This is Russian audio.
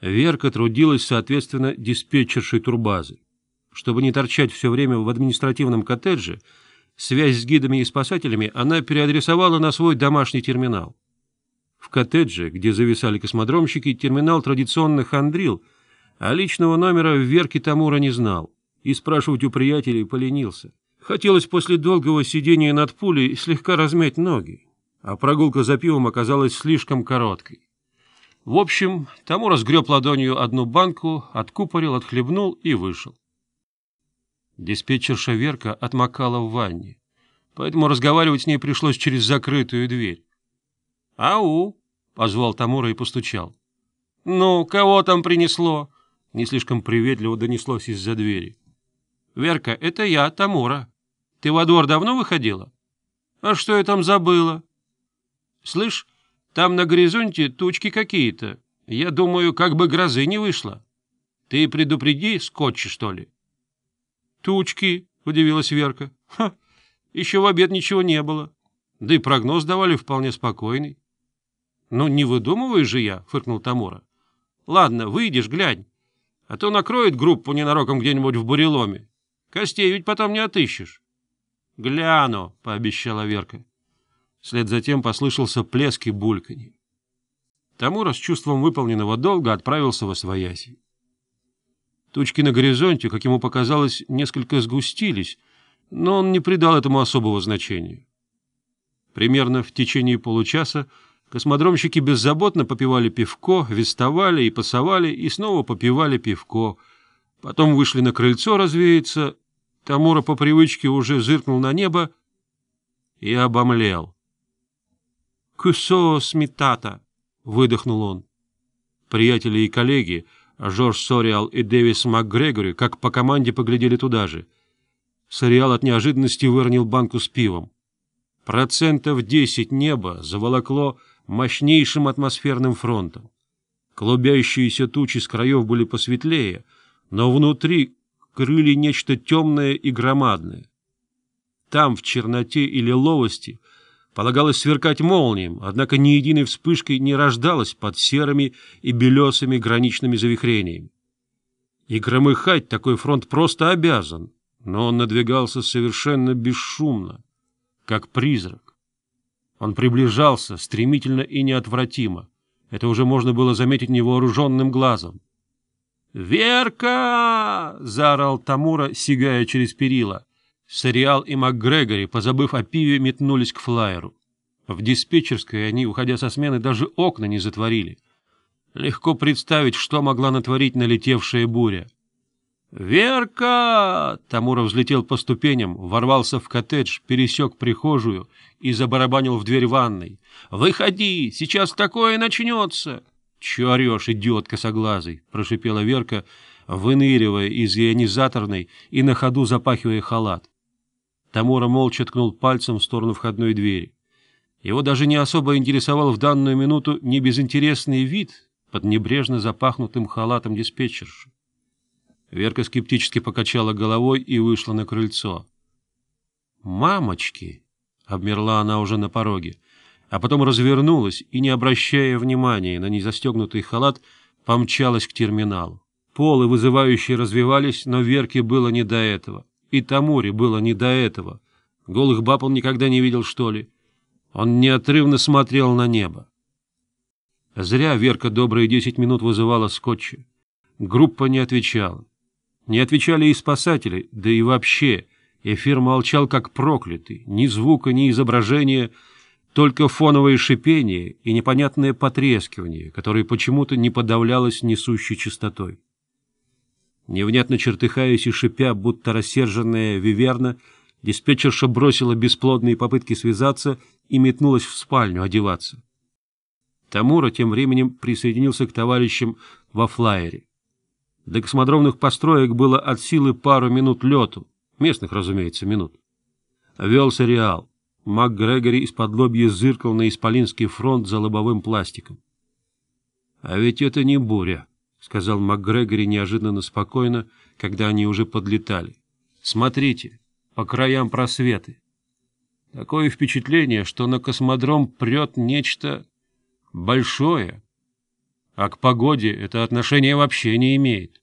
Верка трудилась, соответственно, диспетчершей турбазы. Чтобы не торчать все время в административном коттедже, связь с гидами и спасателями она переадресовала на свой домашний терминал. В коттедже, где зависали космодромщики, терминал традиционно хандрил, а личного номера Верки Тамура не знал и спрашивать у приятелей поленился. Хотелось после долгого сидения над пулей слегка размять ноги, а прогулка за пивом оказалась слишком короткой. В общем, тому разгреб ладонью одну банку, откупорил, отхлебнул и вышел. Диспетчерша Верка отмокала в ванне, поэтому разговаривать с ней пришлось через закрытую дверь. «Ау!» — позвал Тамура и постучал. «Ну, кого там принесло?» — не слишком приветливо донеслось из-за двери. «Верка, это я, Тамура. Ты во двор давно выходила? А что я там забыла?» «Слышь, там на горизонте тучки какие-то. Я думаю, как бы грозы не вышло. Ты предупреди скотчи, что ли?» «Тучки», — удивилась Верка. «Ха, еще в обед ничего не было. Да и прогноз давали вполне спокойный». «Ну, не выдумываю же я», — фыркнул Тамура. «Ладно, выйдешь, глянь. А то накроет группу ненароком где-нибудь в буреломе. Костей ведь потом не отыщешь». «Гляну», — пообещала Верка. Вслед затем послышался плеск и бульканье. Тамура с чувством выполненного долга отправился во свояси. Тучки на горизонте, как ему показалось, несколько сгустились, но он не придал этому особого значения. Примерно в течение получаса космодромщики беззаботно попивали пивко, вестовали и пасовали, и снова попивали пивко. Потом вышли на крыльцо развеяться, Тамура по привычке уже зыркнул на небо и обомлел. «くそしまった!» — выдохнул он. Приятели и коллеги, Жорж Сориал и Дэвис МакГрегори, как по команде, поглядели туда же. Сориал от неожиданности выронил банку с пивом. Процентов десять неба заволокло мощнейшим атмосферным фронтом. Клубящиеся тучи с краев были посветлее, но внутри крыли нечто темное и громадное. Там, в черноте и лиловости, — полагалось сверкать молниям, однако ни единой вспышкой не рождалось под серыми и белесыми граничными завихрениями. И громыхать такой фронт просто обязан, но он надвигался совершенно бесшумно, как призрак. Он приближался стремительно и неотвратимо. Это уже можно было заметить невооруженным глазом. «Верка!» — заорал Тамура, сигая через перила. Сериал и МакГрегори, позабыв о пиве, метнулись к флайеру. В диспетчерской они, уходя со смены, даже окна не затворили. Легко представить, что могла натворить налетевшая буря. «Верка!» — Тамура взлетел по ступеням, ворвался в коттедж, пересек прихожую и забарабанил в дверь ванной. «Выходи! Сейчас такое начнется!» «Чё орёшь, идиот косоглазый?» — прошипела Верка, выныривая из ионизаторной и на ходу запахивая халат. Тамура молча ткнул пальцем в сторону входной двери. Его даже не особо интересовал в данную минуту небезынтересный вид под небрежно запахнутым халатом диспетчерши. Верка скептически покачала головой и вышла на крыльцо. «Мамочки!» — обмерла она уже на пороге, а потом развернулась и, не обращая внимания на незастегнутый халат, помчалась к терминалу. Полы вызывающие развивались, но Верке было не до этого. И Тамуре было не до этого. Голых баб он никогда не видел, что ли. Он неотрывно смотрел на небо. Зря Верка добрые десять минут вызывала скотча. Группа не отвечала. Не отвечали и спасатели, да и вообще. Эфир молчал, как проклятый. Ни звука, ни изображения, только фоновое шипение и непонятное потрескивание, которое почему-то не подавлялось несущей частотой. Невнятно чертыхаясь и шипя, будто рассерженная виверна, диспетчерша бросила бесплодные попытки связаться и метнулась в спальню одеваться. Тамура тем временем присоединился к товарищам во флайере. До космодромных построек было от силы пару минут лету, местных, разумеется, минут. Вел сериал. Мак Грегори из-под лобья зыркал на исполинский фронт за лобовым пластиком. — А ведь это не буря, — сказал МакГрегори неожиданно спокойно, когда они уже подлетали. — Смотрите, по краям просветы. Такое впечатление, что на космодром прет нечто большое, а к погоде это отношение вообще не имеет.